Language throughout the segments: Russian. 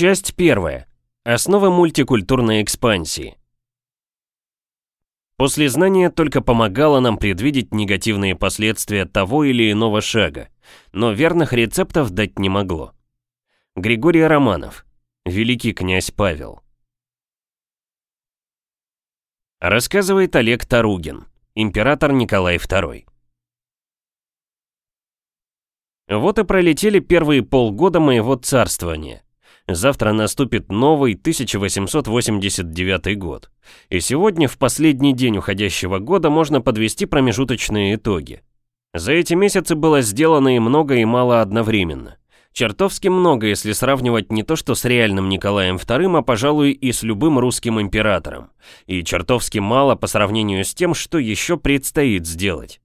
Часть первая. Основы мультикультурной экспансии. После знания только помогало нам предвидеть негативные последствия того или иного шага, но верных рецептов дать не могло. Григорий Романов. Великий князь Павел. Рассказывает Олег Таругин. Император Николай II. Вот и пролетели первые полгода моего царствования. Завтра наступит новый 1889 год. И сегодня, в последний день уходящего года, можно подвести промежуточные итоги. За эти месяцы было сделано и много, и мало одновременно. Чертовски много, если сравнивать не то что с реальным Николаем II, а, пожалуй, и с любым русским императором. И чертовски мало по сравнению с тем, что еще предстоит сделать.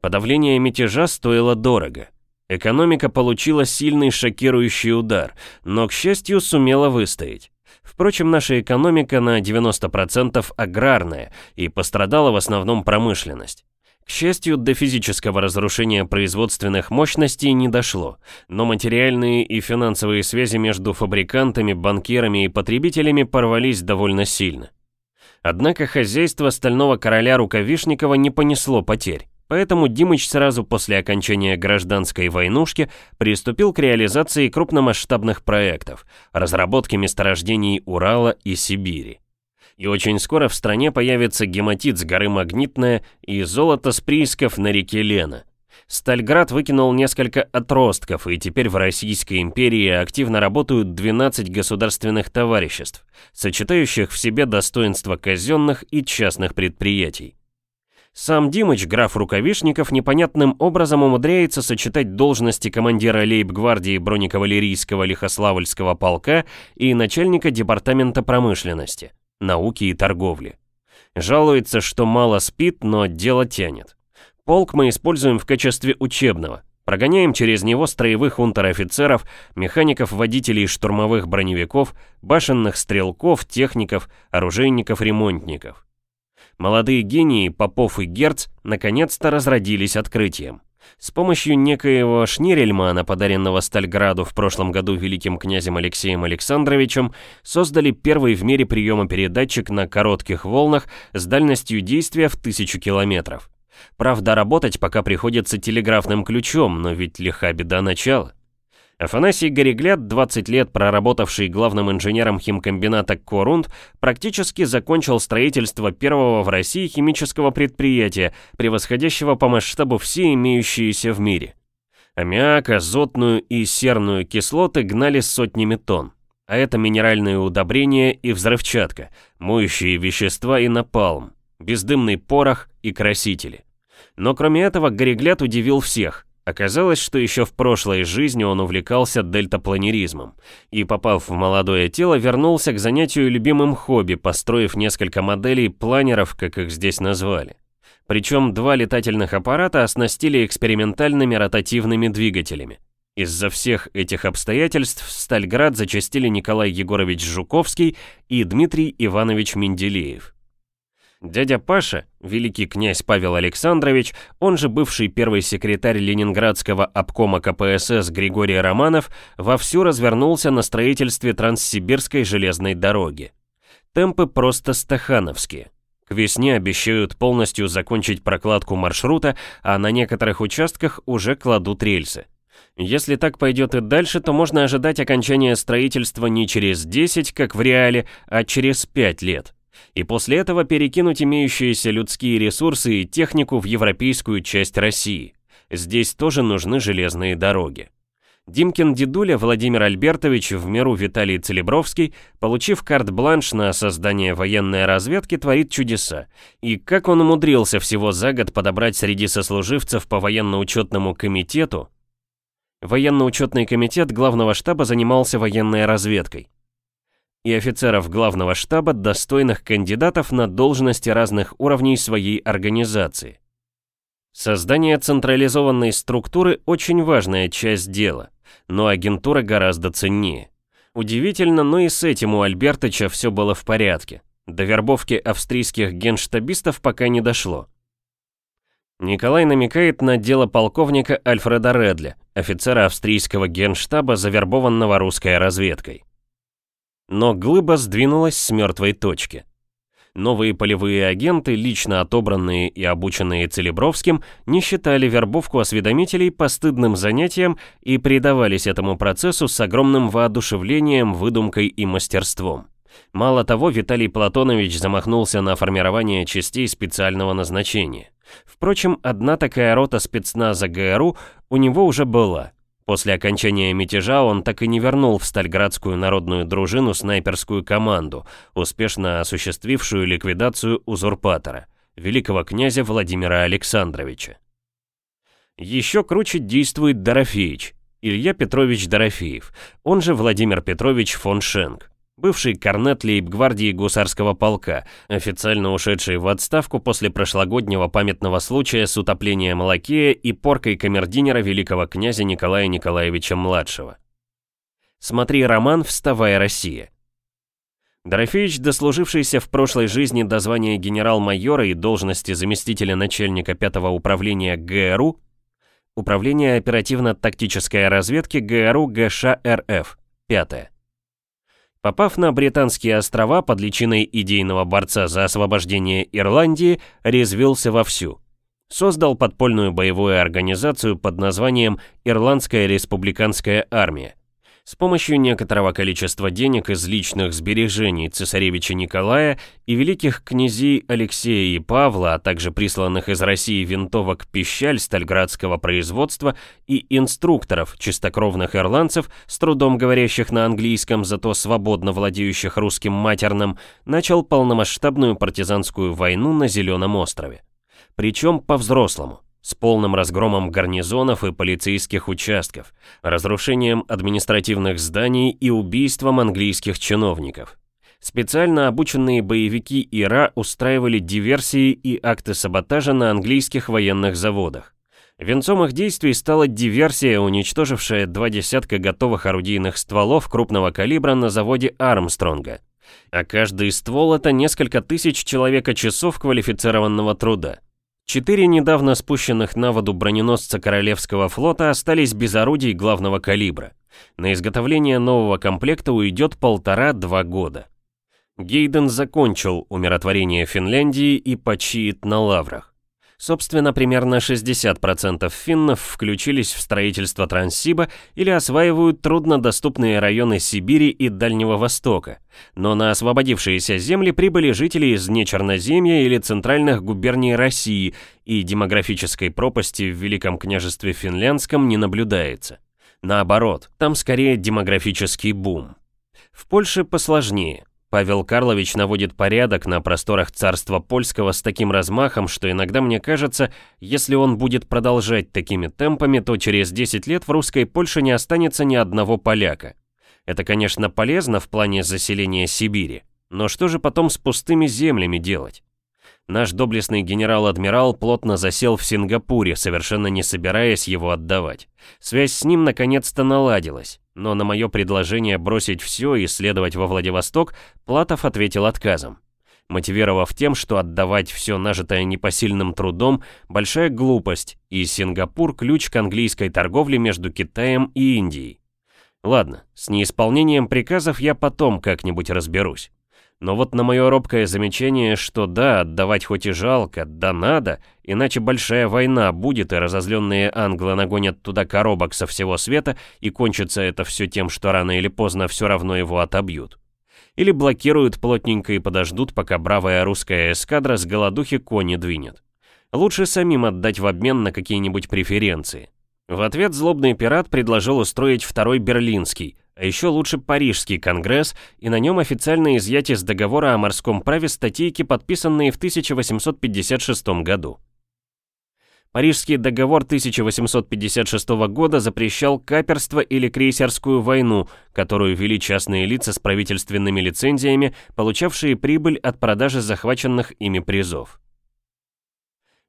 Подавление мятежа стоило дорого. Экономика получила сильный шокирующий удар, но, к счастью, сумела выстоять. Впрочем, наша экономика на 90% аграрная и пострадала в основном промышленность. К счастью, до физического разрушения производственных мощностей не дошло, но материальные и финансовые связи между фабрикантами, банкирами и потребителями порвались довольно сильно. Однако хозяйство стального короля Рукавишникова не понесло потерь. Поэтому Димыч сразу после окончания гражданской войнушки приступил к реализации крупномасштабных проектов, разработке месторождений Урала и Сибири. И очень скоро в стране появится гематит с горы Магнитная и золото с приисков на реке Лена. Стальград выкинул несколько отростков, и теперь в Российской империи активно работают 12 государственных товариществ, сочетающих в себе достоинства казенных и частных предприятий. Сам Димыч, граф Рукавишников, непонятным образом умудряется сочетать должности командира лейб-гвардии бронекавалерийского Лихославльского полка и начальника департамента промышленности, науки и торговли. Жалуется, что мало спит, но дело тянет. Полк мы используем в качестве учебного. Прогоняем через него строевых унтер-офицеров, механиков-водителей штурмовых броневиков, башенных стрелков, техников, оружейников-ремонтников. Молодые гении Попов и Герц наконец-то разродились открытием. С помощью некоего Шнирельмана, подаренного Стальграду в прошлом году великим князем Алексеем Александровичем, создали первый в мире приемопередатчик на коротких волнах с дальностью действия в тысячу километров. Правда, работать пока приходится телеграфным ключом, но ведь лиха беда начала. Афанасий Горегляд, 20 лет проработавший главным инженером химкомбината Корунд, практически закончил строительство первого в России химического предприятия, превосходящего по масштабу все имеющиеся в мире. Аммиак, азотную и серную кислоты гнали сотнями тонн. А это минеральные удобрения и взрывчатка, моющие вещества и напалм, бездымный порох и красители. Но кроме этого Горегляд удивил всех – Оказалось, что еще в прошлой жизни он увлекался дельтапланеризмом и, попав в молодое тело, вернулся к занятию любимым хобби, построив несколько моделей планеров, как их здесь назвали. Причем два летательных аппарата оснастили экспериментальными ротативными двигателями. Из-за всех этих обстоятельств в Стальград зачастили Николай Егорович Жуковский и Дмитрий Иванович Менделеев. Дядя Паша, великий князь Павел Александрович, он же бывший первый секретарь Ленинградского обкома КПСС Григорий Романов, вовсю развернулся на строительстве Транссибирской железной дороги. Темпы просто стахановские. К весне обещают полностью закончить прокладку маршрута, а на некоторых участках уже кладут рельсы. Если так пойдет и дальше, то можно ожидать окончания строительства не через 10, как в реале, а через 5 лет и после этого перекинуть имеющиеся людские ресурсы и технику в европейскую часть России. Здесь тоже нужны железные дороги. Димкин дедуля Владимир Альбертович в меру Виталий Целебровский, получив карт-бланш на создание военной разведки, творит чудеса. И как он умудрился всего за год подобрать среди сослуживцев по военно-учетному комитету, Военно-учетный комитет главного штаба занимался военной разведкой и офицеров главного штаба, достойных кандидатов на должности разных уровней своей организации. Создание централизованной структуры – очень важная часть дела, но агентура гораздо ценнее. Удивительно, но и с этим у Альбертыча все было в порядке. До вербовки австрийских генштабистов пока не дошло. Николай намекает на дело полковника Альфреда Редля, офицера австрийского генштаба, завербованного русской разведкой. Но глыба сдвинулась с мертвой точки. Новые полевые агенты, лично отобранные и обученные Целебровским, не считали вербовку осведомителей постыдным занятием и предавались этому процессу с огромным воодушевлением, выдумкой и мастерством. Мало того, Виталий Платонович замахнулся на формирование частей специального назначения. Впрочем, одна такая рота спецназа ГРУ у него уже была. После окончания мятежа он так и не вернул в Стальградскую народную дружину снайперскую команду, успешно осуществившую ликвидацию узурпатора, великого князя Владимира Александровича. Еще круче действует Дорофеич, Илья Петрович Дорофеев, он же Владимир Петрович фон Шенк бывший корнет лейб-гвардии гусарского полка, официально ушедший в отставку после прошлогоднего памятного случая с утоплением Малакея и поркой камердинера великого князя Николая Николаевича-младшего. Смотри роман «Вставая Россия». Дорофеевич, дослужившийся в прошлой жизни до звания генерал-майора и должности заместителя начальника пятого управления ГРУ, Управление оперативно-тактической разведки ГРУ ГШ РФ, пятое. Попав на Британские острова под личиной идейного борца за освобождение Ирландии, резвился вовсю. Создал подпольную боевую организацию под названием «Ирландская республиканская армия». С помощью некоторого количества денег из личных сбережений цесаревича Николая и великих князей Алексея и Павла, а также присланных из России винтовок пищаль стальградского производства и инструкторов, чистокровных ирландцев, с трудом говорящих на английском, зато свободно владеющих русским матерным, начал полномасштабную партизанскую войну на Зеленом острове. Причем по-взрослому с полным разгромом гарнизонов и полицейских участков, разрушением административных зданий и убийством английских чиновников. Специально обученные боевики ИРА устраивали диверсии и акты саботажа на английских военных заводах. Венцом их действий стала диверсия, уничтожившая два десятка готовых орудийных стволов крупного калибра на заводе Армстронга. А каждый ствол — это несколько тысяч человека-часов квалифицированного труда. Четыре недавно спущенных на воду броненосца Королевского флота остались без орудий главного калибра. На изготовление нового комплекта уйдет полтора-два года. Гейден закончил умиротворение Финляндии и почиет на лаврах. Собственно, примерно 60% финнов включились в строительство Транссиба или осваивают труднодоступные районы Сибири и Дальнего Востока. Но на освободившиеся земли прибыли жители из Нечерноземья или центральных губерний России, и демографической пропасти в Великом княжестве Финляндском не наблюдается. Наоборот, там скорее демографический бум. В Польше посложнее. Павел Карлович наводит порядок на просторах царства польского с таким размахом, что иногда мне кажется, если он будет продолжать такими темпами, то через 10 лет в русской Польше не останется ни одного поляка. Это, конечно, полезно в плане заселения Сибири, но что же потом с пустыми землями делать? Наш доблестный генерал-адмирал плотно засел в Сингапуре, совершенно не собираясь его отдавать. Связь с ним наконец-то наладилась, но на мое предложение бросить все и следовать во Владивосток, Платов ответил отказом. Мотивировав тем, что отдавать все нажитое непосильным трудом – большая глупость, и Сингапур – ключ к английской торговле между Китаем и Индией. Ладно, с неисполнением приказов я потом как-нибудь разберусь. Но вот на мое робкое замечание, что да, отдавать хоть и жалко, да надо, иначе большая война будет, и разозленные англы нагонят туда коробок со всего света, и кончится это все тем, что рано или поздно все равно его отобьют. Или блокируют плотненько и подождут, пока бравая русская эскадра с голодухи кони двинет. Лучше самим отдать в обмен на какие-нибудь преференции. В ответ злобный пират предложил устроить второй Берлинский, а еще лучше Парижский конгресс, и на нем официально изъять из договора о морском праве статейки, подписанные в 1856 году. Парижский договор 1856 года запрещал каперство или крейсерскую войну, которую вели частные лица с правительственными лицензиями, получавшие прибыль от продажи захваченных ими призов.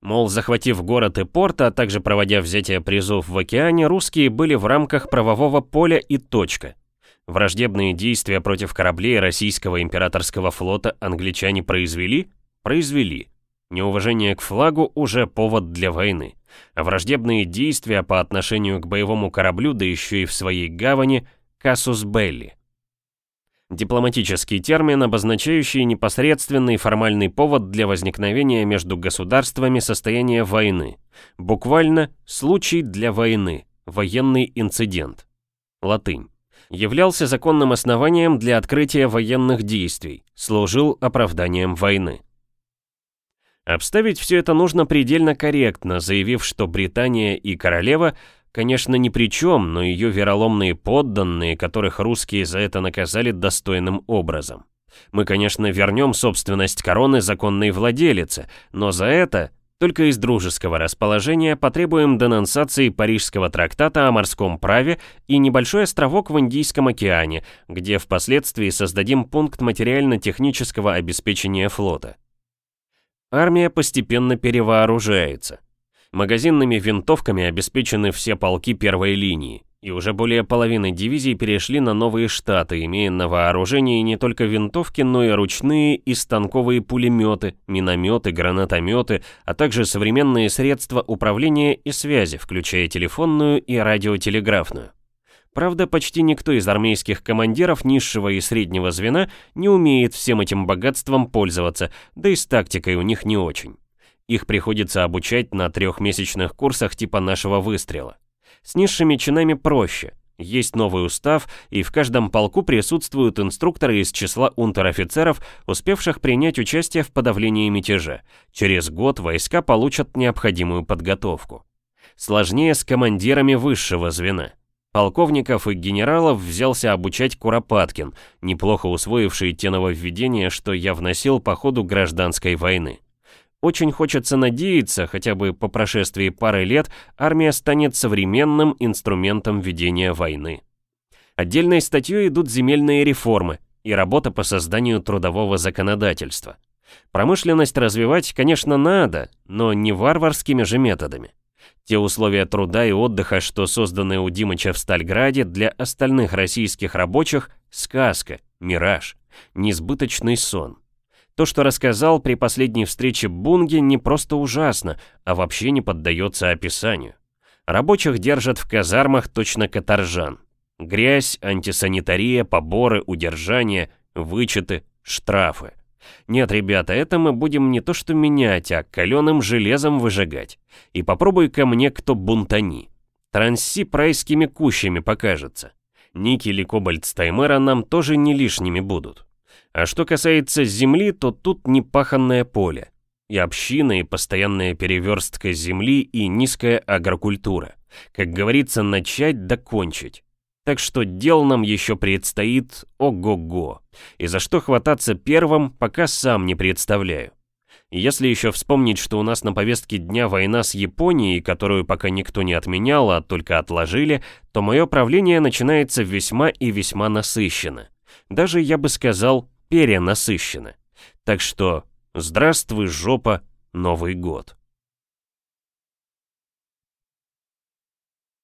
Мол, захватив город и порт, а также проводя взятие призов в океане, русские были в рамках правового поля и точка. Враждебные действия против кораблей российского императорского флота англичане произвели? Произвели. Неуважение к флагу уже повод для войны. А враждебные действия по отношению к боевому кораблю, да еще и в своей гавани – кассус белли. Дипломатический термин, обозначающий непосредственный формальный повод для возникновения между государствами состояния войны. Буквально «случай для войны», военный инцидент. Латынь. Являлся законным основанием для открытия военных действий, служил оправданием войны. Обставить все это нужно предельно корректно, заявив, что Британия и королева, конечно, ни при чем, но ее вероломные подданные, которых русские за это наказали достойным образом. Мы, конечно, вернем собственность короны законной владелице, но за это только из дружеского расположения потребуем денонсации Парижского трактата о морском праве и небольшой островок в Индийском океане, где впоследствии создадим пункт материально-технического обеспечения флота. Армия постепенно перевооружается. Магазинными винтовками обеспечены все полки первой линии, и уже более половины дивизий перешли на новые штаты, имея на вооружении не только винтовки, но и ручные и станковые пулеметы, минометы, гранатометы, а также современные средства управления и связи, включая телефонную и радиотелеграфную. Правда, почти никто из армейских командиров низшего и среднего звена не умеет всем этим богатством пользоваться, да и с тактикой у них не очень. Их приходится обучать на трехмесячных курсах типа нашего выстрела. С низшими чинами проще. Есть новый устав, и в каждом полку присутствуют инструкторы из числа унтер-офицеров, успевших принять участие в подавлении мятежа. Через год войска получат необходимую подготовку. Сложнее с командирами высшего звена. Полковников и генералов взялся обучать Куропаткин, неплохо усвоивший те нововведения, что я вносил по ходу гражданской войны. Очень хочется надеяться, хотя бы по прошествии пары лет, армия станет современным инструментом ведения войны. Отдельной статьей идут земельные реформы и работа по созданию трудового законодательства. Промышленность развивать, конечно, надо, но не варварскими же методами. Те условия труда и отдыха, что созданы у Димыча в Стальграде, для остальных российских рабочих – сказка, мираж, несбыточный сон. То, что рассказал при последней встрече Бунги, не просто ужасно, а вообще не поддается описанию. Рабочих держат в казармах точно каторжан. Грязь, антисанитария, поборы, удержание, вычеты, штрафы. Нет, ребята, это мы будем не то что менять, а каленым железом выжигать. И попробуй ко мне кто бунтани. Транси прайскими кущами покажется. Никель и кобальт Стаймера нам тоже не лишними будут. А что касается земли, то тут непаханное поле. И община, и постоянная переверстка земли, и низкая агрокультура. Как говорится, начать докончить. Так что дел нам еще предстоит ого-го. И за что хвататься первым, пока сам не представляю. если еще вспомнить, что у нас на повестке дня война с Японией, которую пока никто не отменял, а только отложили, то мое правление начинается весьма и весьма насыщенно. Даже, я бы сказал, перенасыщенно. Так что, здравствуй, жопа, Новый год.